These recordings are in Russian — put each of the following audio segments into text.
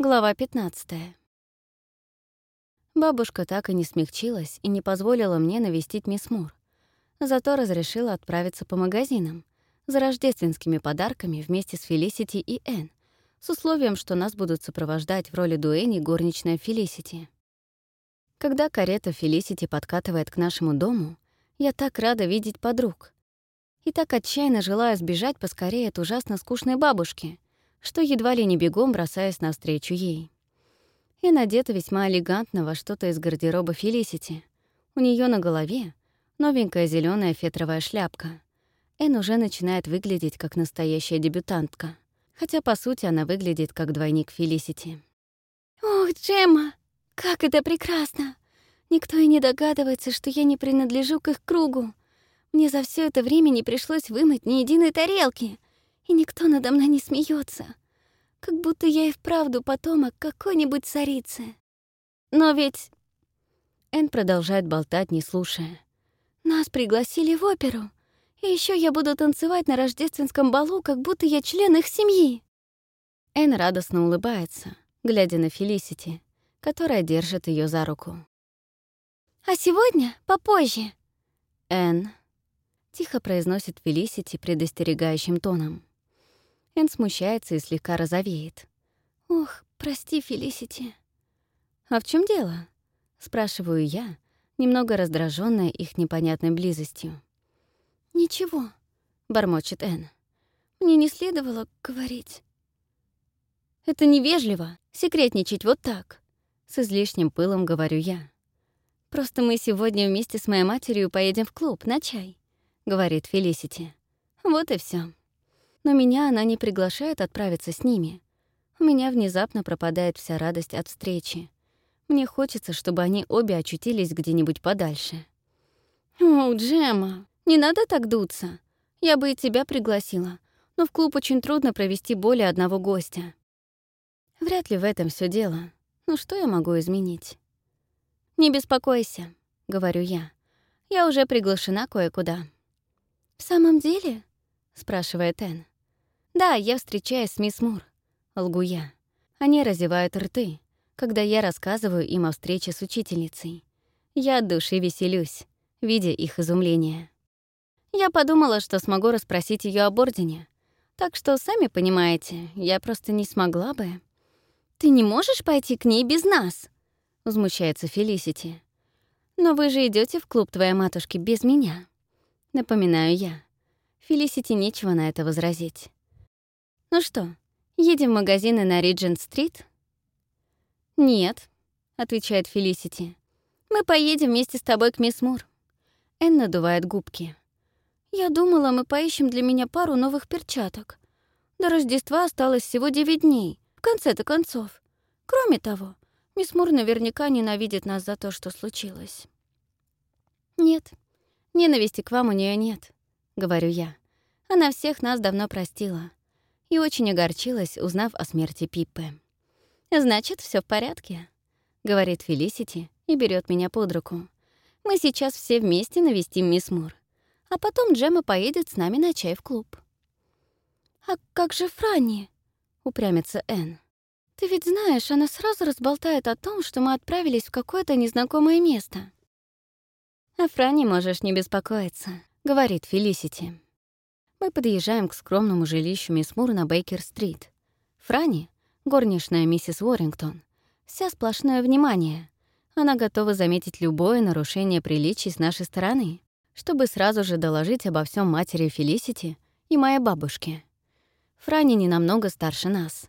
Глава 15. Бабушка так и не смягчилась и не позволила мне навестить мисс Мур. Зато разрешила отправиться по магазинам за рождественскими подарками вместе с Фелисити и Энн, с условием, что нас будут сопровождать в роли Дуэни горничная Фелисити. Когда карета Фелисити подкатывает к нашему дому, я так рада видеть подруг. И так отчаянно желаю сбежать поскорее от ужасно скучной бабушки — что едва ли не бегом бросаясь навстречу ей. И надета весьма элегантно во что-то из гардероба Фелисити. У нее на голове новенькая зеленая фетровая шляпка. Эн уже начинает выглядеть как настоящая дебютантка, хотя, по сути, она выглядит как двойник Фелисити. «Ох, Джемма, как это прекрасно! Никто и не догадывается, что я не принадлежу к их кругу. Мне за все это время не пришлось вымыть ни единой тарелки, и никто надо мной не смеется, как будто я и вправду потомок какой-нибудь царицы. Но ведь... Эн продолжает болтать, не слушая. Нас пригласили в оперу, и еще я буду танцевать на рождественском балу, как будто я член их семьи. Эн радостно улыбается, глядя на Фелисити, которая держит ее за руку. «А сегодня попозже». «Эн», — тихо произносит Фелисити предостерегающим тоном. Эн смущается и слегка розовеет. «Ох, прости, Фелисити». «А в чем дело?» — спрашиваю я, немного раздраженная их непонятной близостью. «Ничего», — бормочет Эн. «Мне не следовало говорить». «Это невежливо, секретничать вот так», — с излишним пылом говорю я. «Просто мы сегодня вместе с моей матерью поедем в клуб на чай», — говорит Фелисити. «Вот и все но меня она не приглашает отправиться с ними. У меня внезапно пропадает вся радость от встречи. Мне хочется, чтобы они обе очутились где-нибудь подальше. «О, Джема, не надо так дуться. Я бы и тебя пригласила, но в клуб очень трудно провести более одного гостя». Вряд ли в этом все дело. Ну что я могу изменить? «Не беспокойся», — говорю я. «Я уже приглашена кое-куда». «В самом деле?» — спрашивает Энн. «Да, я встречаюсь с мисс Мур», — лгу я. Они разевают рты, когда я рассказываю им о встрече с учительницей. Я от души веселюсь, видя их изумление. Я подумала, что смогу расспросить ее об Ордене. Так что, сами понимаете, я просто не смогла бы. «Ты не можешь пойти к ней без нас?» — возмущается Фелисити. «Но вы же идете в клуб твоей матушки без меня», — напоминаю я. Фелисити нечего на это возразить. «Ну что, едем в магазины на Риджент-стрит?» «Нет», — отвечает Фелисити. «Мы поедем вместе с тобой к мисс Мур». Энн надувает губки. «Я думала, мы поищем для меня пару новых перчаток. До Рождества осталось всего девять дней, в конце-то концов. Кроме того, мисс Мур наверняка ненавидит нас за то, что случилось». «Нет, ненависти к вам у нее нет», — говорю я. «Она всех нас давно простила и очень огорчилась, узнав о смерти Пиппы. «Значит, все в порядке», — говорит Фелисити и берет меня под руку. «Мы сейчас все вместе навестим мисс Мур, а потом Джема поедет с нами на чай в клуб». «А как же Франни?» — упрямится Энн. «Ты ведь знаешь, она сразу разболтает о том, что мы отправились в какое-то незнакомое место». «О Франни можешь не беспокоиться», — говорит Фелисити. Мы подъезжаем к скромному жилищу мисс Мур на Бейкер-стрит. Франи, горничная миссис Уоррингтон, вся сплошное внимание. Она готова заметить любое нарушение приличий с нашей стороны, чтобы сразу же доложить обо всем матери Фелисити и моей бабушке. Франи не намного старше нас.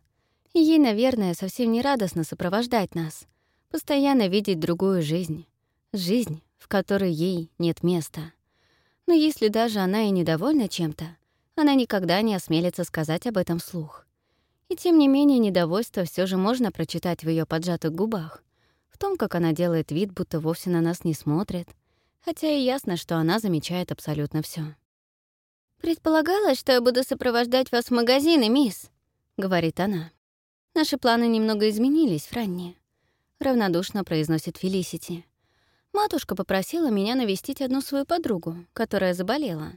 И ей, наверное, совсем не радостно сопровождать нас, постоянно видеть другую жизнь. Жизнь, в которой ей нет места. Но если даже она и недовольна чем-то, она никогда не осмелится сказать об этом вслух. И тем не менее недовольство все же можно прочитать в ее поджатых губах, в том, как она делает вид, будто вовсе на нас не смотрит, хотя и ясно, что она замечает абсолютно все. «Предполагалось, что я буду сопровождать вас в магазины, мисс», — говорит она. «Наши планы немного изменились, Франни», — равнодушно произносит Фелисити. «Матушка попросила меня навестить одну свою подругу, которая заболела.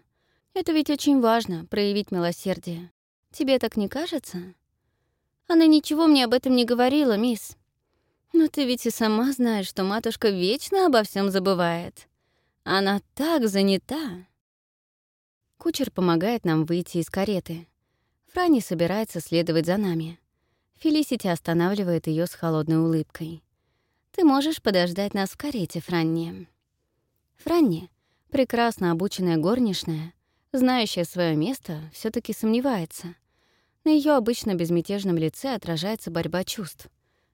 Это ведь очень важно — проявить милосердие. Тебе так не кажется?» Она ничего мне об этом не говорила, мисс. Но ты ведь и сама знаешь, что матушка вечно обо всем забывает. Она так занята. Кучер помогает нам выйти из кареты. Франи собирается следовать за нами. Фелисити останавливает ее с холодной улыбкой. «Ты можешь подождать нас в карете, Франни». Франни, прекрасно обученная горничная, знающая свое место, все таки сомневается. На ее обычно безмятежном лице отражается борьба чувств.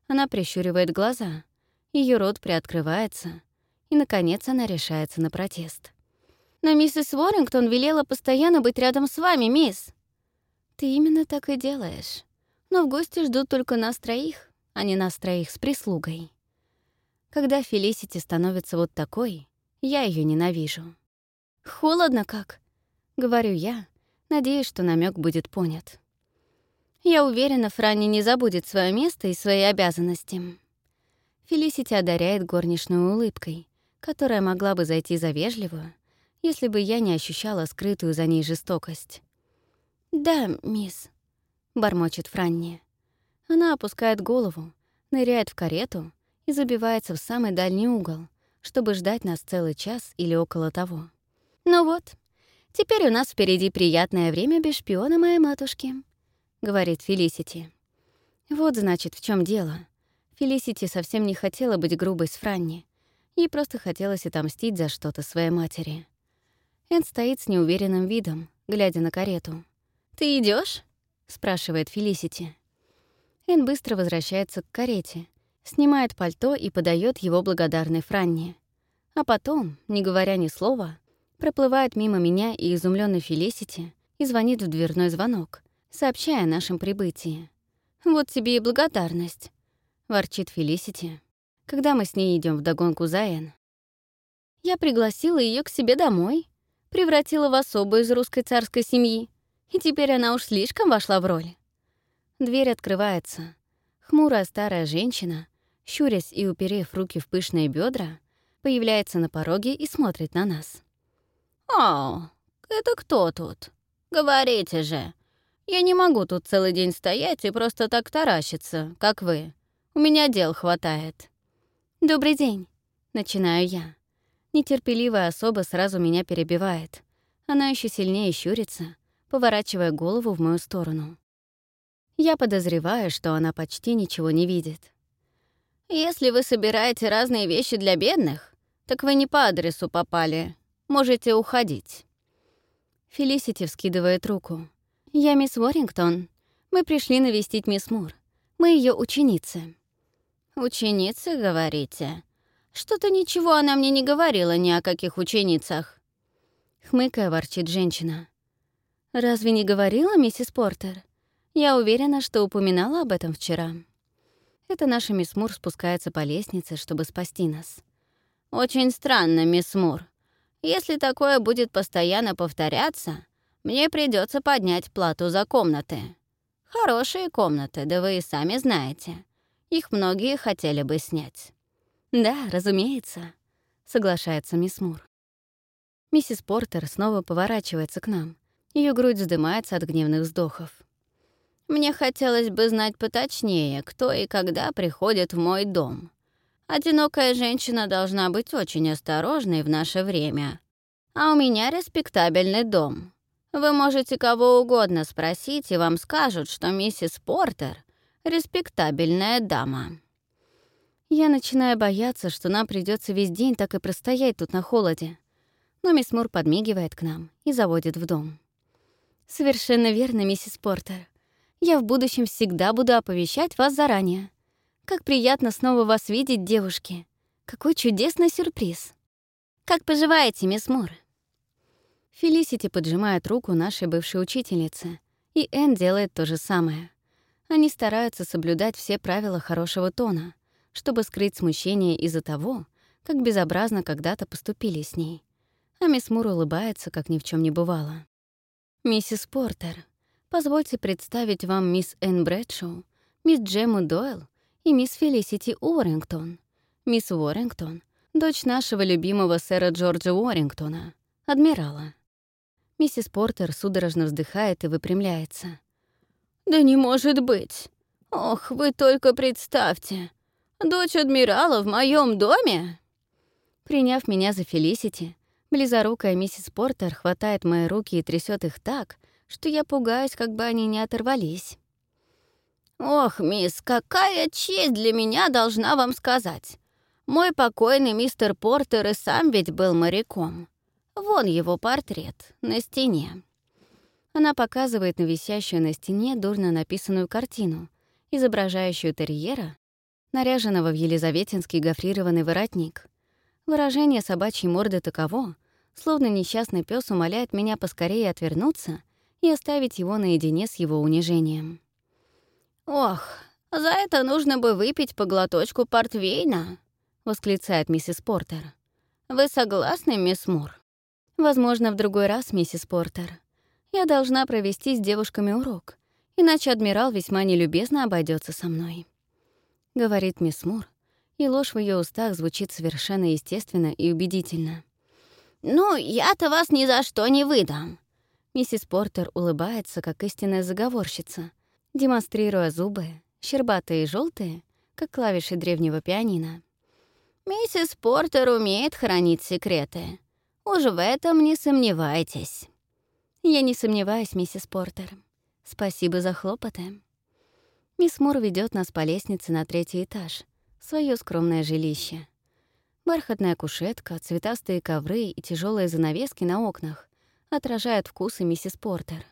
Она прищуривает глаза, ее рот приоткрывается, и, наконец, она решается на протест. «Но миссис Уоррингтон велела постоянно быть рядом с вами, мисс!» «Ты именно так и делаешь. Но в гости ждут только нас троих, а не нас троих с прислугой». Когда Фелисити становится вот такой, я ее ненавижу. «Холодно как», — говорю я, надеясь, что намек будет понят. Я уверена, Франни не забудет свое место и свои обязанности. Фелисити одаряет горничную улыбкой, которая могла бы зайти за вежливую, если бы я не ощущала скрытую за ней жестокость. «Да, мисс», — бормочет Франни. Она опускает голову, ныряет в карету и забивается в самый дальний угол, чтобы ждать нас целый час или около того. «Ну вот, теперь у нас впереди приятное время без шпиона моей матушки», — говорит Фелисити. Вот, значит, в чем дело. Фелисити совсем не хотела быть грубой с Франни. Ей просто хотелось отомстить за что-то своей матери. Эн стоит с неуверенным видом, глядя на карету. «Ты идешь? спрашивает Фелисити. Эн быстро возвращается к карете, снимает пальто и подает его благодарной Франни. А потом, не говоря ни слова, проплывает мимо меня и изумленной Фелисити и звонит в дверной звонок, сообщая о нашем прибытии. «Вот тебе и благодарность», — ворчит Фелисити, когда мы с ней идем в догонку за Эн. Я пригласила ее к себе домой, превратила в особу из русской царской семьи, и теперь она уж слишком вошла в роль. Дверь открывается. Хмурая старая женщина, щурясь и уперев руки в пышные бедра, появляется на пороге и смотрит на нас. «О, это кто тут? Говорите же. Я не могу тут целый день стоять и просто так таращиться, как вы. У меня дел хватает». «Добрый день», — начинаю я. Нетерпеливая особа сразу меня перебивает. Она еще сильнее щурится, поворачивая голову в мою сторону. Я подозреваю, что она почти ничего не видит. Если вы собираете разные вещи для бедных, так вы не по адресу попали. Можете уходить». Фелисити вскидывает руку. «Я мисс Уоррингтон. Мы пришли навестить мисс Мур. Мы ее ученицы». «Ученицы, говорите? Что-то ничего она мне не говорила ни о каких ученицах». Хмыкая, ворчит женщина. «Разве не говорила миссис Портер? Я уверена, что упоминала об этом вчера». Это наша мисс Мур спускается по лестнице, чтобы спасти нас. «Очень странно, мисс Мур. Если такое будет постоянно повторяться, мне придется поднять плату за комнаты. Хорошие комнаты, да вы и сами знаете. Их многие хотели бы снять». «Да, разумеется», — соглашается мисс Мур. Миссис Портер снова поворачивается к нам. Ее грудь вздымается от гневных вздохов. Мне хотелось бы знать поточнее, кто и когда приходит в мой дом. Одинокая женщина должна быть очень осторожной в наше время. А у меня респектабельный дом. Вы можете кого угодно спросить, и вам скажут, что миссис Портер — респектабельная дама. Я начинаю бояться, что нам придется весь день так и простоять тут на холоде. Но мисс Мур подмигивает к нам и заводит в дом. «Совершенно верно, миссис Портер. Я в будущем всегда буду оповещать вас заранее. Как приятно снова вас видеть, девушки. Какой чудесный сюрприз. Как поживаете, мисс Мур? Фелисити поджимает руку нашей бывшей учительницы, и Энн делает то же самое. Они стараются соблюдать все правила хорошего тона, чтобы скрыть смущение из-за того, как безобразно когда-то поступили с ней. А мисс Мур улыбается, как ни в чем не бывало. «Миссис Портер, Позвольте представить вам мисс Энн Брэдшоу, мисс Джему Дойл и мисс Фелисити Уоррингтон. Мисс Уоррингтон — дочь нашего любимого сэра Джорджа Уоррингтона, адмирала. Миссис Портер судорожно вздыхает и выпрямляется. «Да не может быть! Ох, вы только представьте, дочь адмирала в моем доме? Приняв меня за Фелисити, близорукая миссис Портер хватает мои руки и трясет их так, что я пугаюсь, как бы они не оторвались. «Ох, мисс, какая честь для меня должна вам сказать. Мой покойный мистер Портер и сам ведь был моряком. Вон его портрет на стене». Она показывает на висящую на стене дурно написанную картину, изображающую терьера, наряженного в елизаветинский гофрированный воротник — Выражение собачьей морды таково, словно несчастный пес умоляет меня поскорее отвернуться и оставить его наедине с его унижением. «Ох, за это нужно бы выпить по глоточку портвейна», — восклицает миссис Портер. «Вы согласны, мисс Мур?» «Возможно, в другой раз, миссис Портер. Я должна провести с девушками урок, иначе адмирал весьма нелюбезно обойдется со мной», — говорит мисс Мур, и ложь в ее устах звучит совершенно естественно и убедительно. «Ну, я-то вас ни за что не выдам!» Миссис Портер улыбается, как истинная заговорщица, демонстрируя зубы, щербатые и желтые, как клавиши древнего пианино. «Миссис Портер умеет хранить секреты. Уж в этом не сомневайтесь». «Я не сомневаюсь, миссис Портер. Спасибо за хлопоты». Мисс Мур ведет нас по лестнице на третий этаж — свое скромное жилище. Бархатная кушетка, цветастые ковры и тяжелые занавески на окнах отражают вкусы миссис Портер.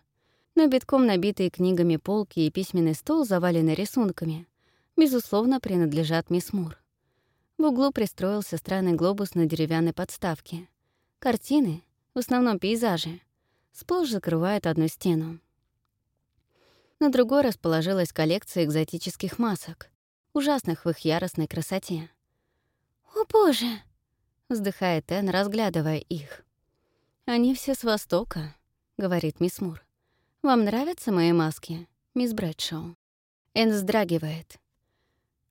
Но битком набитые книгами полки и письменный стол, заваленный рисунками, безусловно, принадлежат мисс Мур. В углу пристроился странный глобус на деревянной подставке. Картины, в основном пейзажи, сплошь закрывают одну стену. На другой расположилась коллекция экзотических масок, ужасных в их яростной красоте. «О, боже!» — вздыхает Энн, разглядывая их. «Они все с Востока», — говорит мисс Мур. «Вам нравятся мои маски, мисс Брэдшоу?» Энн вздрагивает.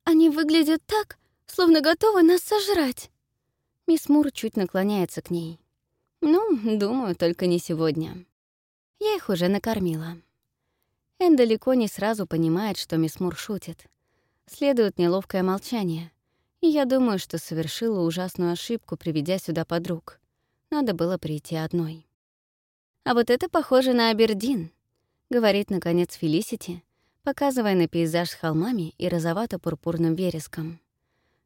«Они выглядят так, словно готовы нас сожрать». Мисс Мур чуть наклоняется к ней. «Ну, думаю, только не сегодня. Я их уже накормила». Энн далеко не сразу понимает, что мисс Мур шутит. Следует неловкое молчание. И я думаю, что совершила ужасную ошибку, приведя сюда подруг. Надо было прийти одной. «А вот это похоже на Абердин», — говорит, наконец, Фелисити, показывая на пейзаж с холмами и розовато-пурпурным вереском.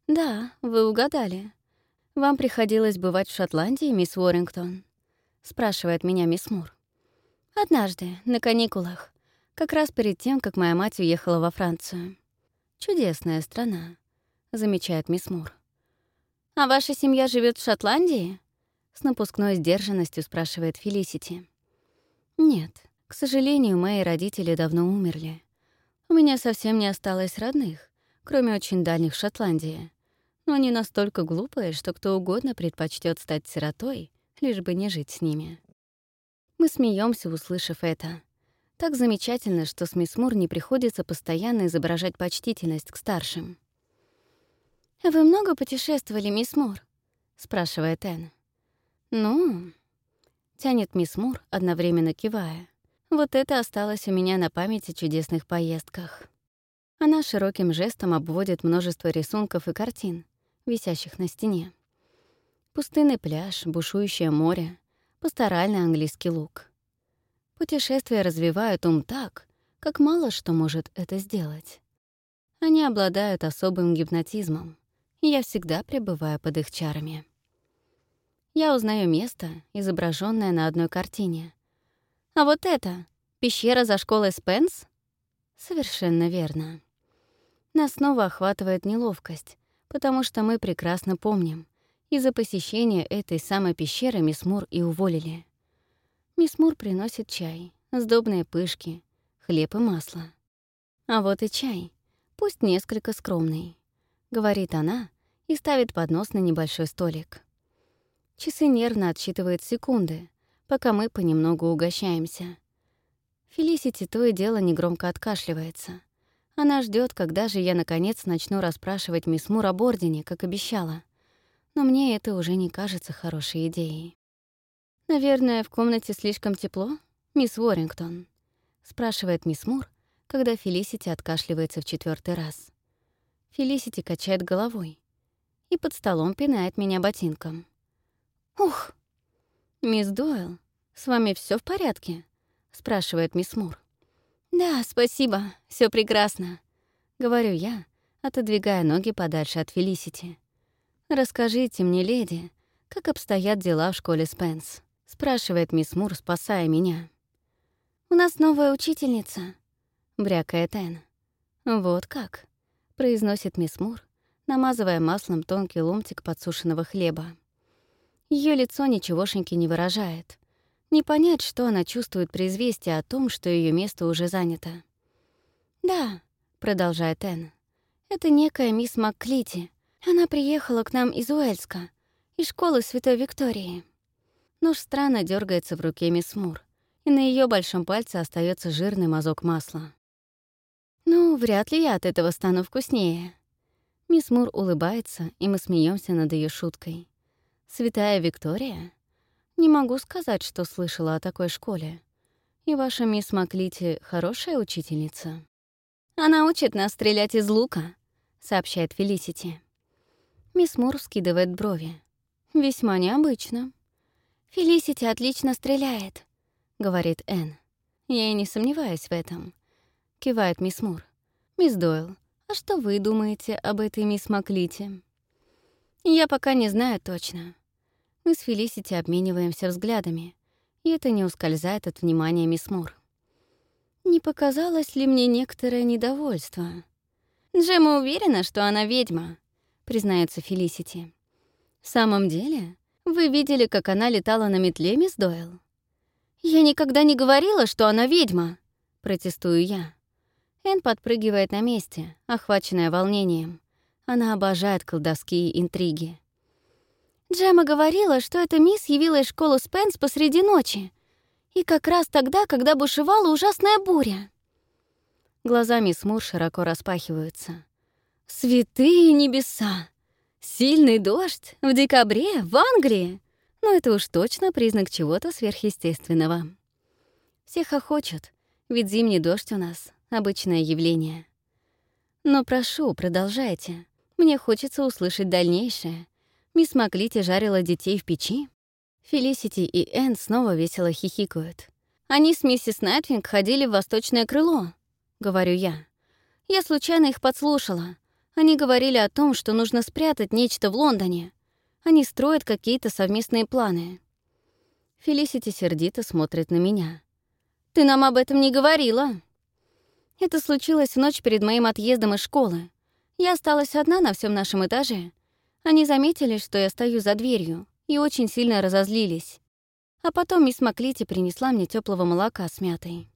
«Да, вы угадали. Вам приходилось бывать в Шотландии, мисс Уоррингтон?» — спрашивает меня мисс Мур. «Однажды, на каникулах, как раз перед тем, как моя мать уехала во Францию. «Чудесная страна», — замечает мисс Мур. «А ваша семья живет в Шотландии?» С напускной сдержанностью спрашивает Фелисити. «Нет, к сожалению, мои родители давно умерли. У меня совсем не осталось родных, кроме очень дальних Шотландии. Но они настолько глупые, что кто угодно предпочтет стать сиротой, лишь бы не жить с ними». Мы смеемся, услышав это. Так замечательно, что с мисс Мур не приходится постоянно изображать почтительность к старшим. «Вы много путешествовали, мисс Мур?» — спрашивает Энн. «Ну...» — тянет мисс Мур, одновременно кивая. «Вот это осталось у меня на памяти чудесных поездках». Она широким жестом обводит множество рисунков и картин, висящих на стене. Пустынный пляж, бушующее море, пасторальный английский луг. Путешествия развивают ум так, как мало что может это сделать. Они обладают особым гипнотизмом, и я всегда пребываю под их чарами. Я узнаю место, изображенное на одной картине. А вот это — пещера за школой Спенс? Совершенно верно. Нас снова охватывает неловкость, потому что мы прекрасно помним, из-за посещения этой самой пещеры мисс Мур и уволили. Мисс Мур приносит чай, сдобные пышки, хлеб и масло. А вот и чай, пусть несколько скромный, — говорит она и ставит поднос на небольшой столик. Часы нервно отсчитывают секунды, пока мы понемногу угощаемся. Фелисити то и дело негромко откашливается. Она ждет, когда же я, наконец, начну расспрашивать мисс Мур об Ордене, как обещала. Но мне это уже не кажется хорошей идеей. «Наверное, в комнате слишком тепло, мисс Уоррингтон?» — спрашивает мисс Мур, когда Фелисити откашливается в четвертый раз. Фелисити качает головой и под столом пинает меня ботинком. «Ух!» «Мисс Дойл, с вами все в порядке?» — спрашивает мисс Мур. «Да, спасибо, все прекрасно», — говорю я, отодвигая ноги подальше от Фелисити. «Расскажите мне, леди, как обстоят дела в школе Спенс?» — спрашивает мисс Мур, спасая меня. «У нас новая учительница», — брякает Энн. «Вот как», — произносит мисс Мур, намазывая маслом тонкий ломтик подсушенного хлеба. Ее лицо ничегошеньки не выражает. Не понять, что она чувствует при известии о том, что ее место уже занято. «Да», — продолжает Энн, — «это некая мисс МакКлити. Она приехала к нам из Уэльска, из школы Святой Виктории». Нож странно дергается в руке мисс Мур, и на ее большом пальце остается жирный мазок масла. «Ну, вряд ли я от этого стану вкуснее». Мисс Мур улыбается, и мы смеемся над ее шуткой. «Святая Виктория? Не могу сказать, что слышала о такой школе. И ваша мисс Маклити хорошая учительница?» «Она учит нас стрелять из лука», — сообщает Фелисити. Мисс Мур скидывает брови. «Весьма необычно». «Фелисити отлично стреляет», — говорит Энн. «Я и не сомневаюсь в этом», — кивает мисс Мур. «Мисс Дойл, а что вы думаете об этой мисс Маклити?» «Я пока не знаю точно. Мы с Фелисити обмениваемся взглядами, и это не ускользает от внимания мисс Мур. Не показалось ли мне некоторое недовольство? Джема уверена, что она ведьма, признается Фелисити. В самом деле, вы видели, как она летала на метле, мисс Дойл? Я никогда не говорила, что она ведьма, протестую я. Эн подпрыгивает на месте, охваченная волнением. Она обожает колдовские интриги. Джема говорила, что эта мисс явилась в школу Спенс посреди ночи. И как раз тогда, когда бушевала ужасная буря. Глаза мисс Мур широко распахиваются. «Святые небеса! Сильный дождь в декабре в Англии! Но это уж точно признак чего-то сверхъестественного. Всех охочут, ведь зимний дождь у нас — обычное явление. Но прошу, продолжайте. Мне хочется услышать дальнейшее. Мисс Маклити жарила детей в печи. Фелисити и Энн снова весело хихикают. Они с миссис Найтвинг ходили в восточное крыло, говорю я. Я случайно их подслушала. Они говорили о том, что нужно спрятать нечто в Лондоне. Они строят какие-то совместные планы. Фелисити сердито смотрит на меня. «Ты нам об этом не говорила!» Это случилось в ночь перед моим отъездом из школы. Я осталась одна на всем нашем этаже, они заметили, что я стою за дверью, и очень сильно разозлились. А потом мисс Маклити принесла мне теплого молока с мятой.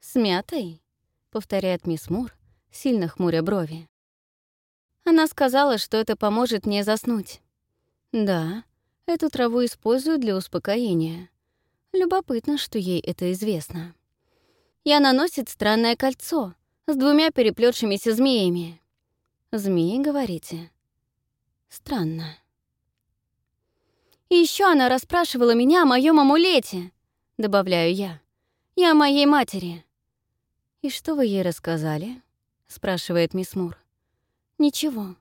«С мятой?» — повторяет мисс Мур, сильно хмуря брови. Она сказала, что это поможет мне заснуть. «Да, эту траву используют для успокоения. Любопытно, что ей это известно». И она носит странное кольцо с двумя переплетшимися змеями. «Змеи, говорите?» Странно. И еще она расспрашивала меня о моем амулете, добавляю я. И о моей матери. И что вы ей рассказали? спрашивает мисс Мур. Ничего,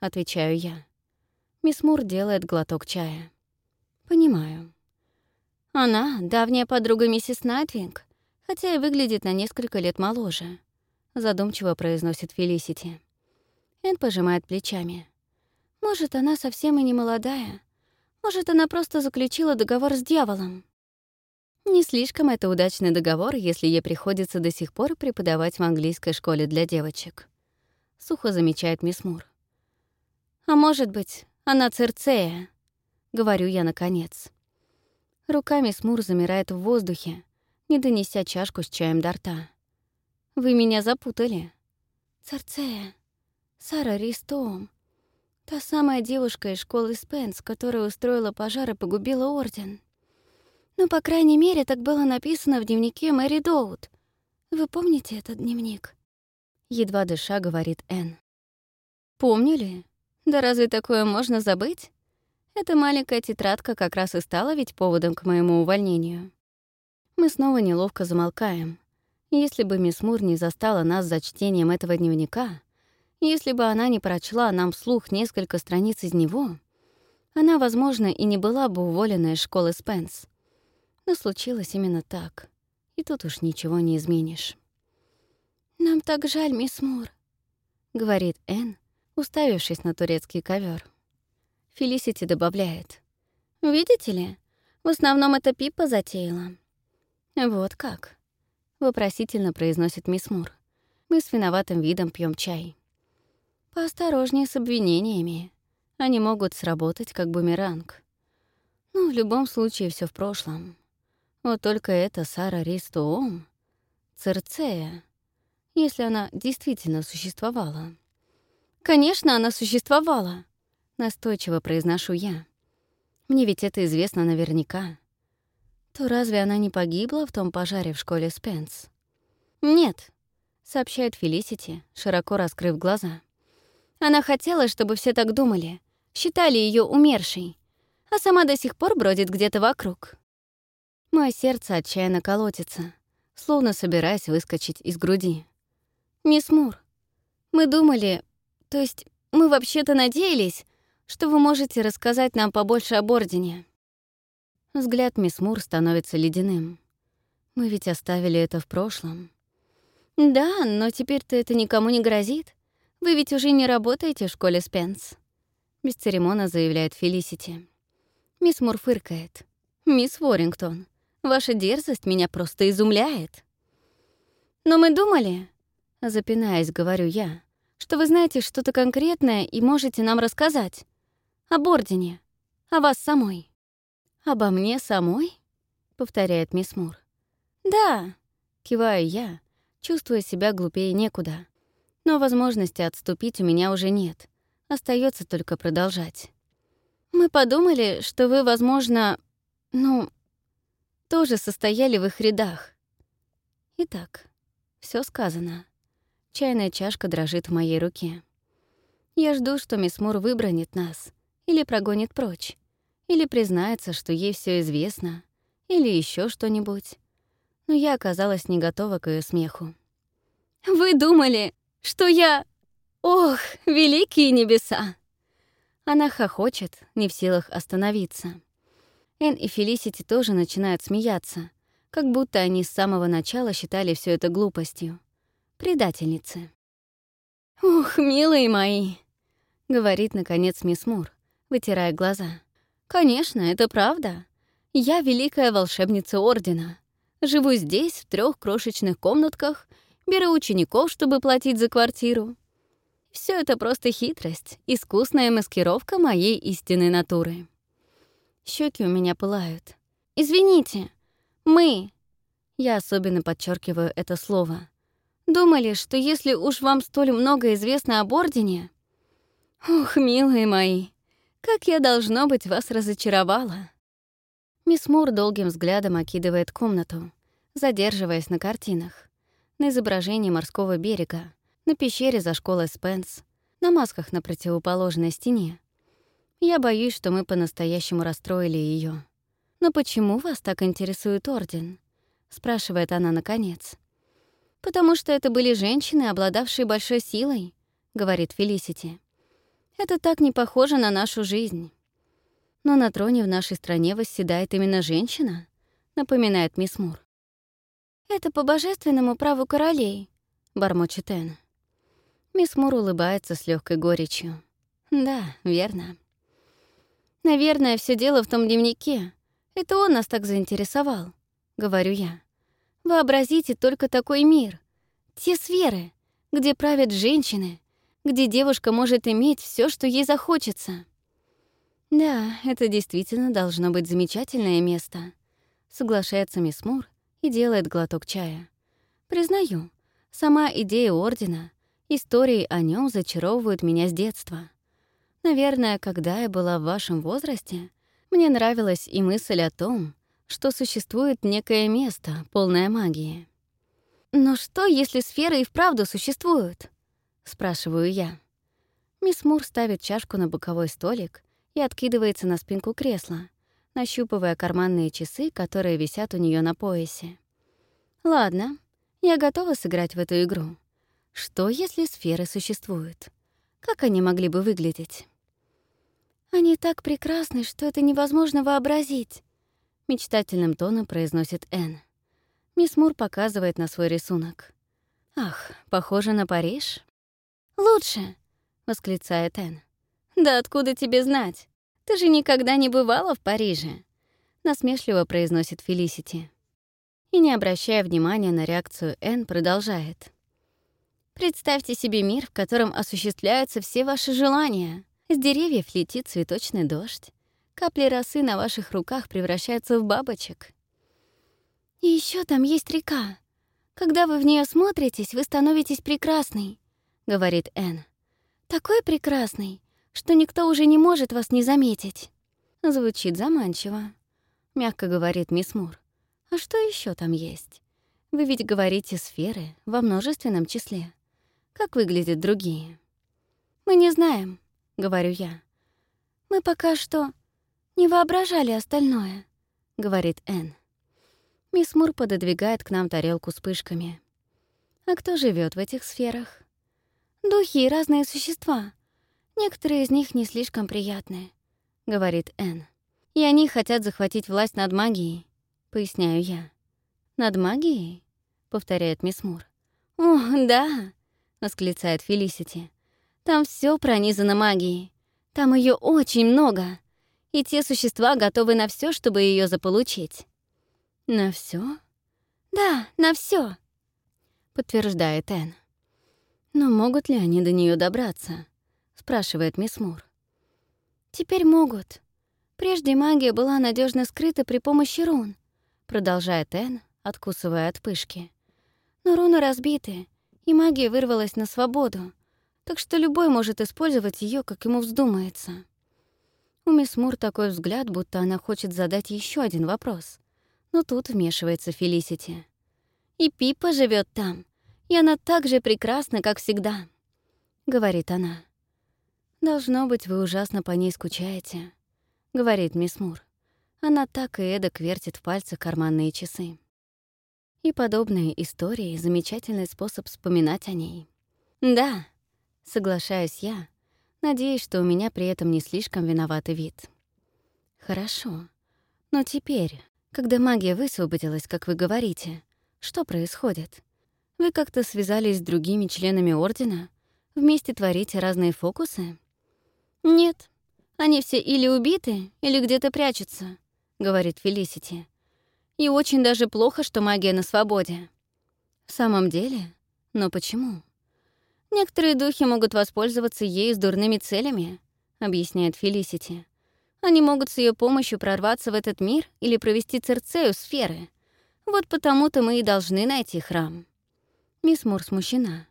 отвечаю я. Мисс Мур делает глоток чая. Понимаю. Она — давняя подруга миссис Найтвинг, хотя и выглядит на несколько лет моложе, задумчиво произносит Фелисити. Эн пожимает плечами. Может, она совсем и не молодая. Может, она просто заключила договор с дьяволом. Не слишком это удачный договор, если ей приходится до сих пор преподавать в английской школе для девочек. Сухо замечает мисс Мур. А может быть, она Церцея, говорю я наконец. Рука мисс Мур замирает в воздухе, не донеся чашку с чаем до рта. Вы меня запутали. Церцея. Сара Ристоум. Та самая девушка из школы Спенс, которая устроила пожар и погубила Орден. Ну, по крайней мере, так было написано в дневнике Мэри Доут. Вы помните этот дневник? Едва дыша, говорит Энн. Помнили? Да разве такое можно забыть? Эта маленькая тетрадка как раз и стала ведь поводом к моему увольнению. Мы снова неловко замолкаем. Если бы мисс Мур не застала нас за чтением этого дневника, если бы она не прочла нам вслух несколько страниц из него, она, возможно, и не была бы уволена из школы Спенс. Но случилось именно так, и тут уж ничего не изменишь. «Нам так жаль, мисс Мур», — говорит Энн, уставившись на турецкий ковер. Фелисити добавляет. «Видите ли, в основном это Пипа затеяла». «Вот как», — вопросительно произносит мисс Мур. «Мы с виноватым видом пьем чай». «Поосторожнее с обвинениями. Они могут сработать как бумеранг. Ну, в любом случае все в прошлом. Вот только это Сара Ристоом, Церцея, если она действительно существовала. «Конечно, она существовала», — настойчиво произношу я. «Мне ведь это известно наверняка». То разве она не погибла в том пожаре в школе Спенс? «Нет», — сообщает Фелисити, широко раскрыв глаза. «Она хотела, чтобы все так думали, считали ее умершей, а сама до сих пор бродит где-то вокруг». Мое сердце отчаянно колотится, словно собираясь выскочить из груди. «Мисс Мур, мы думали, то есть мы вообще-то надеялись, что вы можете рассказать нам побольше об Ордене». Взгляд мисс Мур становится ледяным. Мы ведь оставили это в прошлом. «Да, но теперь-то это никому не грозит. Вы ведь уже не работаете в школе Спенс», — без церемона заявляет Фелисити. Мисс Мур фыркает. «Мисс Ворингтон, ваша дерзость меня просто изумляет». «Но мы думали, Запинаясь, говорю я, что вы знаете что-то конкретное и можете нам рассказать. Об Ордене, о вас самой. «Обо мне самой?» — повторяет мисс Мур. «Да», — киваю я, чувствуя себя глупее некуда. Но возможности отступить у меня уже нет. Остается только продолжать. «Мы подумали, что вы, возможно, ну, тоже состояли в их рядах. Итак, все сказано. Чайная чашка дрожит в моей руке. Я жду, что мисс Мур выбранит нас, или прогонит прочь, или признается, что ей все известно, или еще что-нибудь. Но я оказалась не готова к ее смеху. «Вы думали, что я... Ох, великие небеса!» Она хохочет, не в силах остановиться. Эн и Фелисити тоже начинают смеяться, как будто они с самого начала считали все это глупостью предательницы. «Ух, милые мои!» — говорит, наконец, мисс Мур, вытирая глаза. «Конечно, это правда. Я великая волшебница Ордена. Живу здесь, в трех крошечных комнатках, беру учеников, чтобы платить за квартиру. Все это просто хитрость, искусная маскировка моей истинной натуры. Щеки у меня пылают. Извините, мы. Я особенно подчеркиваю это слово. Думали, что если уж вам столь много известно об Ордене... Ух, милые мои, как я, должно быть, вас разочаровала. Мисс Мур долгим взглядом окидывает комнату, задерживаясь на картинах. На изображении морского берега, на пещере за школой Спенс, на масках на противоположной стене. Я боюсь, что мы по-настоящему расстроили ее. «Но почему вас так интересует Орден?» — спрашивает она наконец. «Потому что это были женщины, обладавшие большой силой», — говорит Фелисити. «Это так не похоже на нашу жизнь». «Но на троне в нашей стране восседает именно женщина», — напоминает мисс Мур. «Это по божественному праву королей», — бормочет Энн. Мисс Мур улыбается с легкой горечью. «Да, верно». «Наверное, все дело в том дневнике. Это он нас так заинтересовал», — говорю я. Вообразите только такой мир. Те сферы, где правят женщины, где девушка может иметь все, что ей захочется. Да, это действительно должно быть замечательное место. Соглашается мисс Мур и делает глоток чая. Признаю, сама идея Ордена, истории о нем зачаровывают меня с детства. Наверное, когда я была в вашем возрасте, мне нравилась и мысль о том, что существует некое место, полное магии. «Но что, если сферы и вправду существуют?» — спрашиваю я. Мисс Мур ставит чашку на боковой столик и откидывается на спинку кресла, нащупывая карманные часы, которые висят у нее на поясе. «Ладно, Я готова сыграть в эту игру. Что, если сферы существуют? Как они могли бы выглядеть? «Они так прекрасны, что это невозможно вообразить», — мечтательным тоном произносит Энн. Мисс Мур показывает на свой рисунок. «Ах, похоже на Париж?» «Лучше!» — восклицает Энн. «Да откуда тебе знать? Ты же никогда не бывала в Париже!» — насмешливо произносит Фелисити. И, не обращая внимания на реакцию Энн, продолжает. «Представьте себе мир, в котором осуществляются все ваши желания. С деревьев летит цветочный дождь. Капли росы на ваших руках превращаются в бабочек. И еще там есть река. Когда вы в нее смотритесь, вы становитесь прекрасной, говорит Энн. Такой прекрасный, что никто уже не может вас не заметить. Звучит заманчиво, мягко говорит мисс Мур. А что еще там есть? Вы ведь говорите сферы во множественном числе. Как выглядят другие? Мы не знаем, говорю я. Мы пока что не воображали остальное, говорит Энн. Мисс Мур пододвигает к нам тарелку с пышками. А кто живет в этих сферах? Духи и разные существа. Некоторые из них не слишком приятные, говорит Энн. И они хотят захватить власть над магией, поясняю я. Над магией? повторяет мисс Мур. О, да, восклицает Фелисити. Там все пронизано магией. Там ее очень много. И те существа готовы на все, чтобы ее заполучить. «На все? «Да, на все, подтверждает Энн. «Но могут ли они до нее добраться?» — спрашивает мисс Мур. «Теперь могут. Прежде магия была надежно скрыта при помощи рун», — продолжает Энн, откусывая от пышки. «Но руны разбиты, и магия вырвалась на свободу, так что любой может использовать ее, как ему вздумается». У мисс Мур такой взгляд, будто она хочет задать еще один вопрос но тут вмешивается Фелисити. «И Пипа живет там, и она так же прекрасна, как всегда», — говорит она. «Должно быть, вы ужасно по ней скучаете», — говорит мисс Мур. Она так и эдак вертит в пальцах карманные часы. И подобные истории — замечательный способ вспоминать о ней. «Да», — соглашаюсь я, надеюсь, что у меня при этом не слишком виноватый вид. «Хорошо. Но теперь, когда магия высвободилась, как вы говорите, что происходит? Вы как-то связались с другими членами Ордена? Вместе творите разные фокусы? Нет. Они все или убиты, или где-то прячутся, — говорит Фелисити. И очень даже плохо, что магия на свободе. В самом деле? Но почему? Некоторые духи могут воспользоваться ею с дурными целями, — объясняет Фелисити. Они могут с ее помощью прорваться в этот мир или провести Церцею сферы. Вот потому-то мы и должны найти храм. Мисс Мур смущена.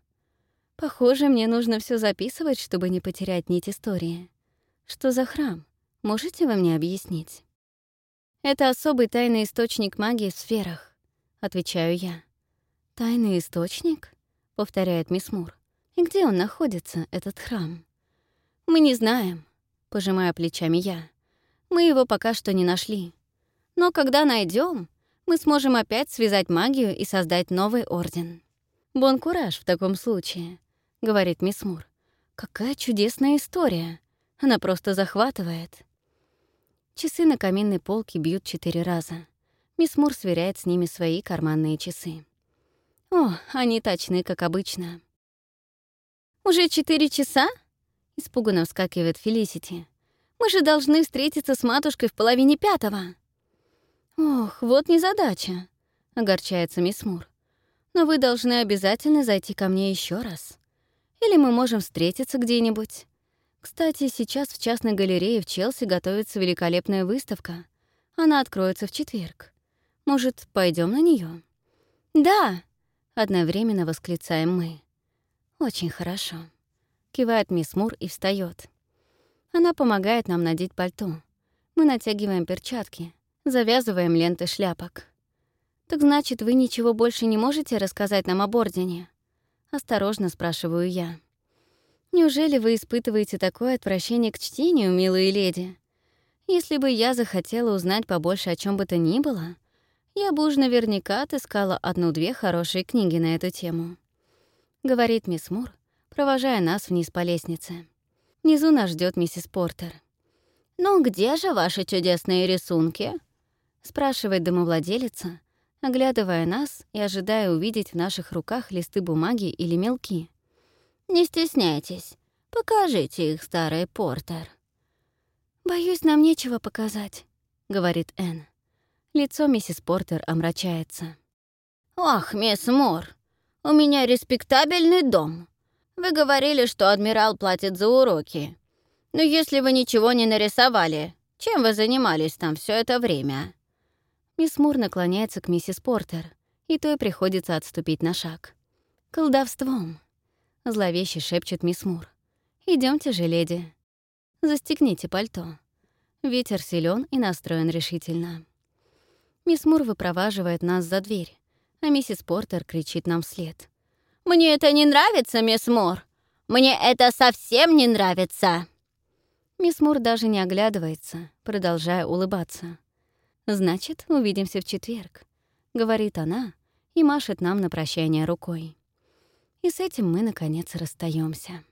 Похоже, мне нужно все записывать, чтобы не потерять нить истории. Что за храм? Можете вы мне объяснить? Это особый тайный источник магии в сферах, отвечаю я. Тайный источник? повторяет мисс Мур. И где он находится, этот храм? Мы не знаем, пожимая плечами я. Мы его пока что не нашли. Но когда найдем, мы сможем опять связать магию и создать новый орден. «Бон кураж в таком случае», — говорит мисс Мур. «Какая чудесная история! Она просто захватывает». Часы на каминной полке бьют четыре раза. Мисс Мур сверяет с ними свои карманные часы. О, они точны, как обычно. «Уже четыре часа?» — испуганно вскакивает Фелисити. Мы же должны встретиться с матушкой в половине пятого». «Ох, вот незадача», — огорчается мисс Мур. «Но вы должны обязательно зайти ко мне еще раз. Или мы можем встретиться где-нибудь. Кстати, сейчас в частной галерее в Челси готовится великолепная выставка. Она откроется в четверг. Может, пойдем на нее? «Да!» — одновременно восклицаем мы. «Очень хорошо», — кивает мисс Мур и встает. Она помогает нам надеть пальто. Мы натягиваем перчатки, завязываем ленты шляпок. «Так значит, вы ничего больше не можете рассказать нам об Ордене?» Осторожно спрашиваю я. «Неужели вы испытываете такое отвращение к чтению, милые леди? Если бы я захотела узнать побольше о чем бы то ни было, Я бы уж наверняка отыскала одну-две хорошие книги на эту тему. Говорит мисс Мур, провожая нас вниз по лестнице. Внизу нас ждет миссис Портер. «Ну где же ваши чудесные рисунки?» спрашивает домовладелица, оглядывая нас и ожидая увидеть в наших руках листы бумаги или мелки. «Не стесняйтесь, покажите их, старый Портер». «Боюсь, нам нечего показать», — говорит Энн. Лицо миссис Портер омрачается. «Ах, мисс Мур, у меня респектабельный дом. Вы говорили, что адмирал платит за уроки. Но если вы ничего не нарисовали, чем вы занимались там все это время?» Мисс Мур наклоняется к миссис Портер, и той приходится отступить на шаг. «Колдовством», — зловеще шепчет мисс Мур. Идемте же, леди. Застегните пальто. Ветер силен и настроен решительно. Мисс Мур выпроваживает нас за дверь, а миссис Портер кричит нам вслед. «Мне это не нравится, мисс Мур! Мне это совсем не нравится!» Мисс Мур даже не оглядывается, продолжая улыбаться. «Значит, увидимся в четверг», — говорит она и машет нам на прощание рукой. И с этим мы, наконец, расстаемся.